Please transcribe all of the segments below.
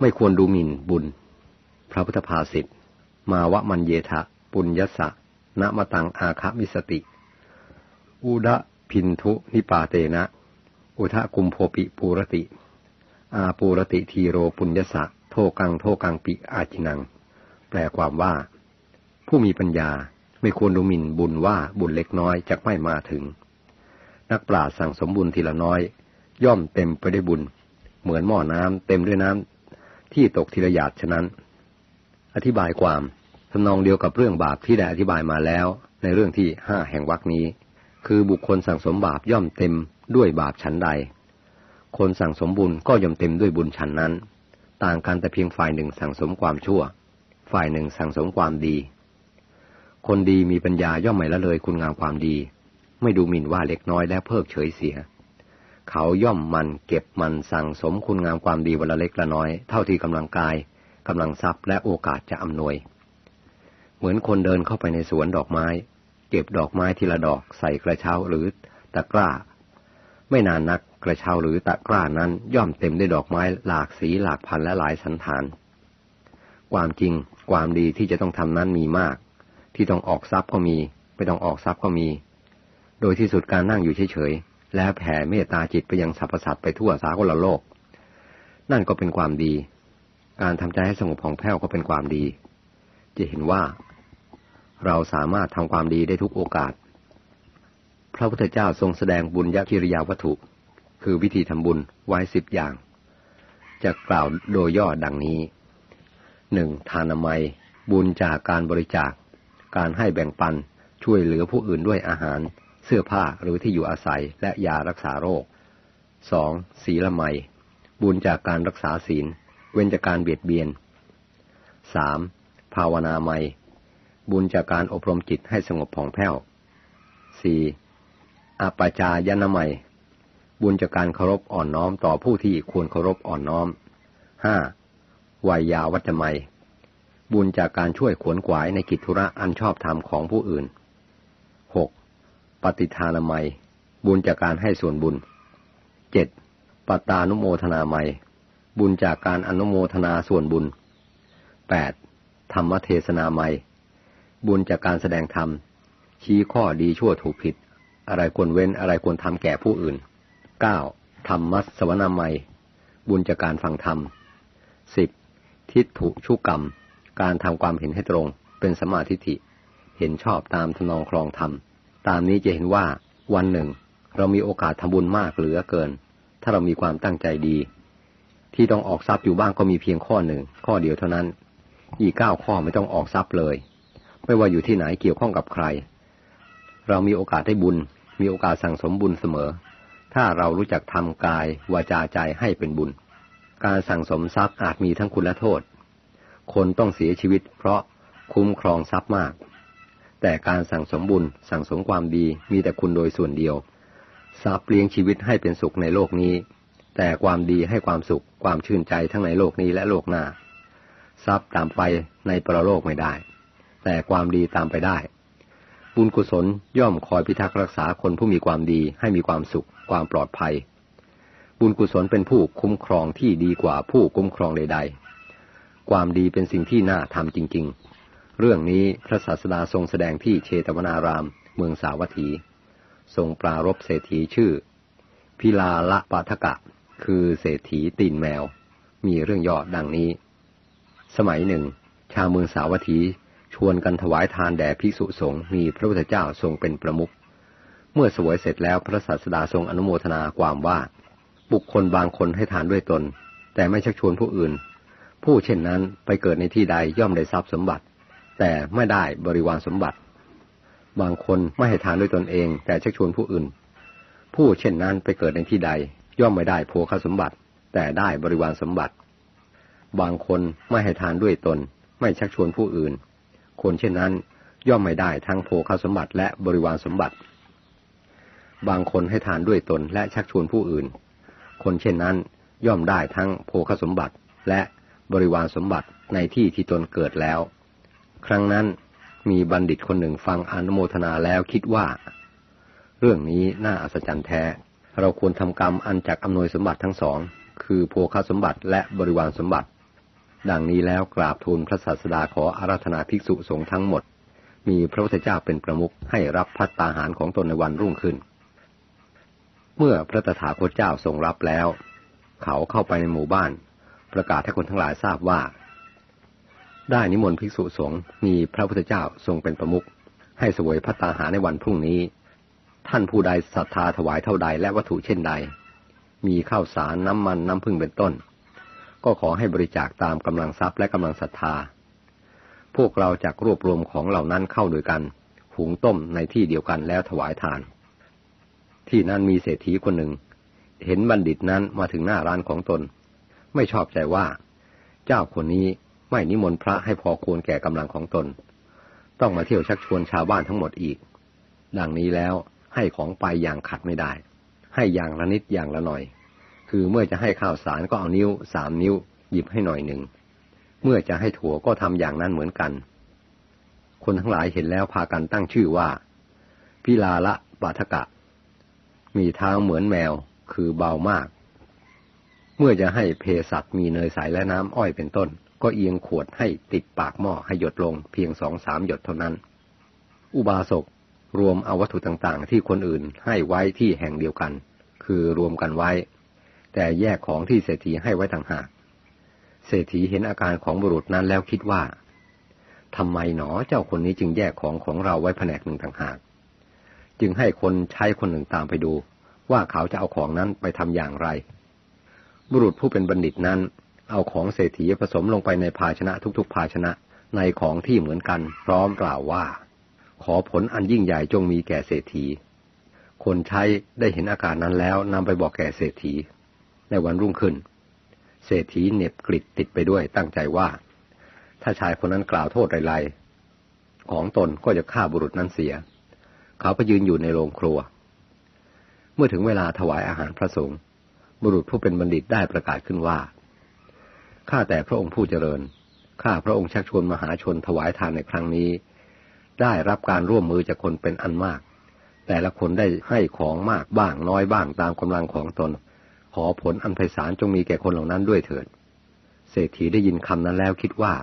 ไม่ควรดูหมิ่นบุญ พระพุทธภาษิตมาวะมันเยทะ ปุญญสะณมตังอาคามิสติ อุดะพินทุนิปาเตนะ อุทะกุมโพปิปูรติ อาปูรติทีโรปุญญสะ โทกังโทกังปิอาจินัง แปลความว่า ผู้มีปัญญาไม่ควรดูหมิ่นบุญว่าบุญเล็กน้อยจะไม่มาถึง นักปราชญ์สั่งสมบุญทีละน้อย ย่อมเต็มไปด้วยบุญ เหมือนหม้อน้ำเต็มด้วยน้ำ ที่ตกทีละหยาดฉะนั้น อธิบายความทำนองเดียวกับเรื่องบาปที่ได้อธิบายมาแล้วในเรื่องที่ห้าแห่งวรรคนี้ คือบุคคลสั่งสมบาปย่อมเต็มด้วยบาปชั้นใด คนสั่งสมบุญก็ย่อมเต็มด้วยบุญชั้นนั้น ต่างกันแต่เพียงฝ่ายหนึ่งสั่งสมความชั่ว ฝ่ายหนึ่งสั่งสมความดี คนดีมีปัญญาย่อมไม่ละเลยคุณงามความดี ไม่ดูหมิ่นว่าเล็กน้อยและเพิกเฉยเสีย เขาย่อมมันเก็บมันสั่งสมคุณงามความดีวันละเล็กละน้อย เท่าที่กำลังกายกำลังทรัพย์และโอกาสจะอำนวย เหมือนคนเดินเข้าไปในสวนดอกไม้ เก็บดอกไม้ทีละดอกใส่กระเช้าหรือตะกร้า ไม่นานนักกระเช้าหรือตะกร้านั้นย่อมเต็มด้วยดอกไม้หลากสีหลากพันและหลายสันฐาน ความจริงความดีที่จะต้องทำนั้นมีมาก ที่ต้องออกทรัพย์ก็มี ไม่ต้องออกทรัพย์ก็มี โดยที่สุดการนั่งอยู่เฉยๆ แล้วแผ่เมตตาจิตไปยังสรรพสัตว์ไปทั่วสากลโลก นั่นก็เป็นความดี การทำใจให้สงบผ่องแผ้วก็เป็นความดี จะเห็นว่า เราสามารถทำความดีได้ทุกโอกาส พระพุทธเจ้าทรงแสดงบุญยกิริยาวัตถุ คือวิธีทำบุญไว้สิบอย่าง จะกล่าวโดยย่อดังนี้หนึ่งทานามัย บุญจากการบริจาค การให้แบ่งปันช่วยเหลือผู้อื่นด้วยอาหาร เสื้อผ้าหรือที่อยู่อาศัยและยารักษาโรคสองศีลไมบุญจากการรักษาศีล เว้นจากการเบียดเบียนสามภาวนาไมบุญจากการอบรมจิตให้สงบผ่องแผ้วสี่อาปจายนามัยบุญจากการเคารพอ่อนน้อมต่อผู้ที่ควรเคารพอ่อนน้อมห้าวายาวัจไมยบุญจากการช่วยขวนขวายในกิจธุระอันชอบธรรมของผู้อื่นหก ปฏิทานามัย บุญจากการให้ส่วนบุญเจ็ดปตานุโมทนาไมบุญจากการอนุโมทนาส่วนบุญแปดธรรมเทศนาไมยบุญจากการแสดงธรรม ชี้ข้อดีชั่วถูกผิด อะไรควรเว้นอะไรควรทำแก่ผู้อื่นเก้าธรรมัสวนามัยบุญจากการฟังธรรมสิบทิฏฐุชุกรรม การทำความเห็นให้ตรง เป็นสมาธิิเห็นชอบตามทนองครองธรรม ตามนี้จะเห็นว่าวันหนึ่ง เรามีโอกาสทำบุญมากเหลือเกิน ถ้าเรามีความตั้งใจดี ที่ต้องออกทรัพย์อยู่บ้างก็มีเพียงข้อหนึ่ง ข้อเดียวเท่านั้น อีกเก้าข้อไม่ต้องออกทรัพย์เลย ไม่ว่าอยู่ที่ไหนเกี่ยวข้องกับใคร เรามีโอกาสได้บุญ มีโอกาสสั่งสมบุญเสมอ ถ้าเรารู้จักทำกายวาจาใจให้เป็นบุญ การสั่งสมทรัพย์อาจมีทั้งคุณและโทษ คนต้องเสียชีวิต เพราะคุ้มครองทรัพย์มาก แต่การสั่งสมบุญสั่งสมความดีมีแต่คุณโดยส่วนเดียวทรัพย์เลี้ยงชีวิตให้เป็นสุขในโลกนี้ แต่ความดีให้ความสุขความชื่นใจทั้งในโลกนี้และโลกหน้าทรัพย์ตามไปในปรโลกไม่ได้ แต่ความดีตามไปได้ บุญกุศลย่อมคอยพิทักษ์รักษาคนผู้มีความดีให้มีความสุข ความปลอดภัย บุญกุศลเป็นผู้คุ้มครองที่ดีกว่าผู้คุ้มครองใด ๆ ความดีเป็นสิ่งที่น่าทำจริง ๆ เรื่องนี้พระศาสดาทรงแสดงที่เชตวนาราม เมืองสาวัตถี ทรงปรารบเศรษฐีชื่อ พิลาละปาทกะ คือเศรษฐีตีนแมว มีเรื่องย่อดดังนี้ สมัยหนึ่ง ชาวเมืองสาวัตถีชวนกันถวายทานแด่ภิกษุสงฆ์มีพระพุทธเจ้าทรงเป็นประมุขเมื่อสวยเสร็จแล้วพระศาสดาทรงอนุโมทนาความว่า บุคคลบางคนให้ทานด้วยตน แต่ไม่ชักชวนผู้อื่น ผู้เช่นนั้นไปเกิดในที่ใดย่อมได้ทรัพย์สมบัติ แต่ไม่ได้บริวารสมบัติ บางคนไม่ให้ทานด้วยตนเอง แต่ชักชวนผู้อื่น ผู้เช่นนั้นไปเกิดในที่ใด ย่อมไม่ได้โภคสมบัติ แต่ได้บริวารสมบัติ บางคนไม่ให้ทานด้วยตน ไม่ชักชวนผู้อื่น คนเช่นนั้นย่อมไม่ได้ทั้งโภคสมบัติและบริวารสมบัติ บางคนให้ทานด้วยตนและชักชวนผู้อื่น คนเช่นนั้นย่อมได้ทั้งโภคสมบัติและบริวารสมบัติในที่ที่ตนเกิดแล้ว ครั้งนั้นมีบัณฑิตคนหนึ่งฟังอนุโมทนาแล้วคิดว่า เรื่องนี้น่าอัศจรรย์แท้ เราควรทำกรรมอันจักอำนวยสมบัติทั้งสอง คือโภคสมบัติและบริวารสมบัติ ดังนี้แล้วกราบทูลพระศาสดาขออาราธนาภิกษุสงฆ์ทั้งหมด มีพระพุทธเจ้าเป็นประมุขให้รับพัตตาหารของตนในวันรุ่งขึ้น เมื่อพระตถาคตเจ้าทรงรับแล้ว เขาเข้าไปในหมู่บ้าน ประกาศให้คนทั้งหลายทราบว่า ได้นิมนต์ภิกษุสงฆ์มีพระพุทธเจ้าทรงเป็นประมุขให้สวยพัตตาหาในวันพรุ่งนี้ ท่านผู้ใดศรัทธาถวายเท่าใดและวัตถุเช่นใด มีข้าวสารน้ำมันน้ำพึ่งเป็นต้น ก็ขอให้บริจาคตามกำลังทรัพย์และกำลังศรัทธา พวกเราจะรวบรวมของเหล่านั้นเข้าโดยกัน หุงต้มในที่เดียวกันแล้วถวายทาน ที่นั่นมีเศรษฐีคนหนึ่ง เห็นบัณฑิตนั้นมาถึงหน้าร้านของตน ไม่ชอบใจว่า เจ้าคนนี้ ไม่นิมนต์พระให้พอควรแก่กำลังของตน ต้องมาเที่ยวชักชวนชาวบ้านทั้งหมดอีก ดังนี้แล้วให้ของไปอย่างขัดไม่ได้ ให้อย่างละนิดอย่างละหน่อย คือเมื่อจะให้ข้าวสารก็เอานิ้วสามนิ้ว หยิบให้หน่อยหนึ่ง เมื่อจะให้ถั่วก็ทำอย่างนั้นเหมือนกัน คนทั้งหลายเห็นแล้วพากันตั้งชื่อว่า พิลาละปาทกะ มีเท้าเหมือนแมว คือเบามาก เมื่อจะให้เพสัตมีเนยใสและน้ำอ้อยเป็นต้น ก็เอียงขวดให้ติดปากหม้อให้หยดลงเพียงสองสามหยดเท่านั้น อุบาสกรวมเอาวัตถุต่างๆ ที่คนอื่นให้ไว้ที่แห่งเดียวกัน คือรวมกันไว้ แต่แยกของที่เศรษฐีให้ไว้ต่างหาก เศรษฐีเห็นอาการของบุรุษนั้นแล้วคิดว่าทำไมหนอเจ้าคนนี้จึงแยกของของเราไว้แผนกหนึ่งต่างหาก จึงให้คนใช้คนหนึ่งตามไปดู ว่าเขาจะเอาของนั้นไปทำอย่างไร บุรุษผู้เป็นบัณฑิตนั้น เอาของเศรษฐีผสมลงไปในภาชนะทุกๆ ภาชนะในของที่เหมือนกัน พร้อมกล่าวว่า ขอผลอันยิ่งใหญ่จงมีแก่เศรษฐี คนใช้ได้เห็นอาการนั้นแล้วนำไปบอกแก่เศรษฐี ในวันรุ่งขึ้น เศรษฐีเน็บกริดติดไปด้วยตั้งใจว่า ถ้าชายคนนั้นกล่าวโทษไรๆของตนก็จะฆ่าบุรุษนั้นเสีย เขาไปยืนอยู่ในโรงครัว เมื่อถึงเวลาถวายอาหารพระสงฆ์บุรุษผู้เป็นบัณฑิตได้ประกาศขึ้นว่า ข้าแต่พระองค์ผู้เจริญ ข้าพระองค์ชักชวนมหาชนถวายทานในครั้งนี้ ได้รับการร่วมมือจากคนเป็นอันมาก แต่ละคนได้ให้ของมากบ้างน้อยบ้างตามกำลังของตน ขอผลอันไพศาลจงมีแก่คนเหล่านั้นด้วยเถิด เศรษฐีได้ยินคำนั้นแล้วคิดว่า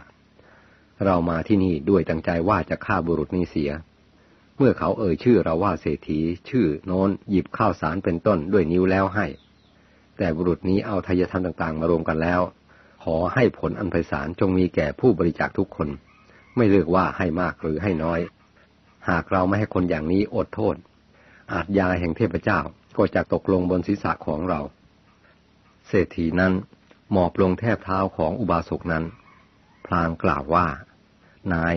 เรามาที่นี่ด้วยตั้งใจว่าจะฆ่าบุรุษนี้เสีย เมื่อเขาเอ่ยชื่อเราว่าเศรษฐีชื่อโน้นหยิบข้าวสารเป็นต้นด้วยนิ้วแล้วให้ แต่บุรุษนี้เอาทายธรรมต่าง ๆ มารวมกันแล้ว ขอให้ผลอันไพศาลจงมีแก่ผู้บริจาคทุกคน ไม่เลือกว่าให้มากหรือให้น้อย หากเราไม่ให้คนอย่างนี้อดโทษ อาจยาแห่งเทพเจ้าก็จะตกลงบนศีรษะของเรา เศรษฐีนั้นหมอบลงแทบเท้าของอุบาสกนั้น พลางกล่าวว่า นาย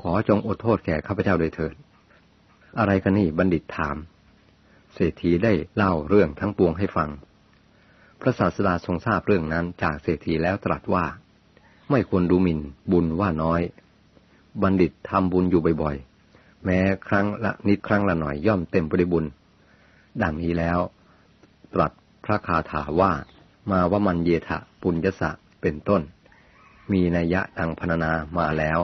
ขอจงอดโทษแก่ข้าพเจ้าโดยเถิด อะไรกันนี่บัณฑิตถาม เศรษฐีได้เล่าเรื่องทั้งปวงให้ฟัง พระศาสดาทรงทราบเรื่องนั้นจากเศรษฐีแล้วตรัสว่า ไม่ควรดูหมิ่นบุญว่าน้อย บัณฑิตทำบุญอยู่บ่อยๆ แม้ครั้งละนิดครั้งละหน่อยย่อมเต็มไปด้วยบุญ ดังนี้แล้ว ตรัสพระคาถาว่ามาว่ามันเยทะปุญญสะเป็นต้น มีนัยยะดังพรรณนามาแล้ว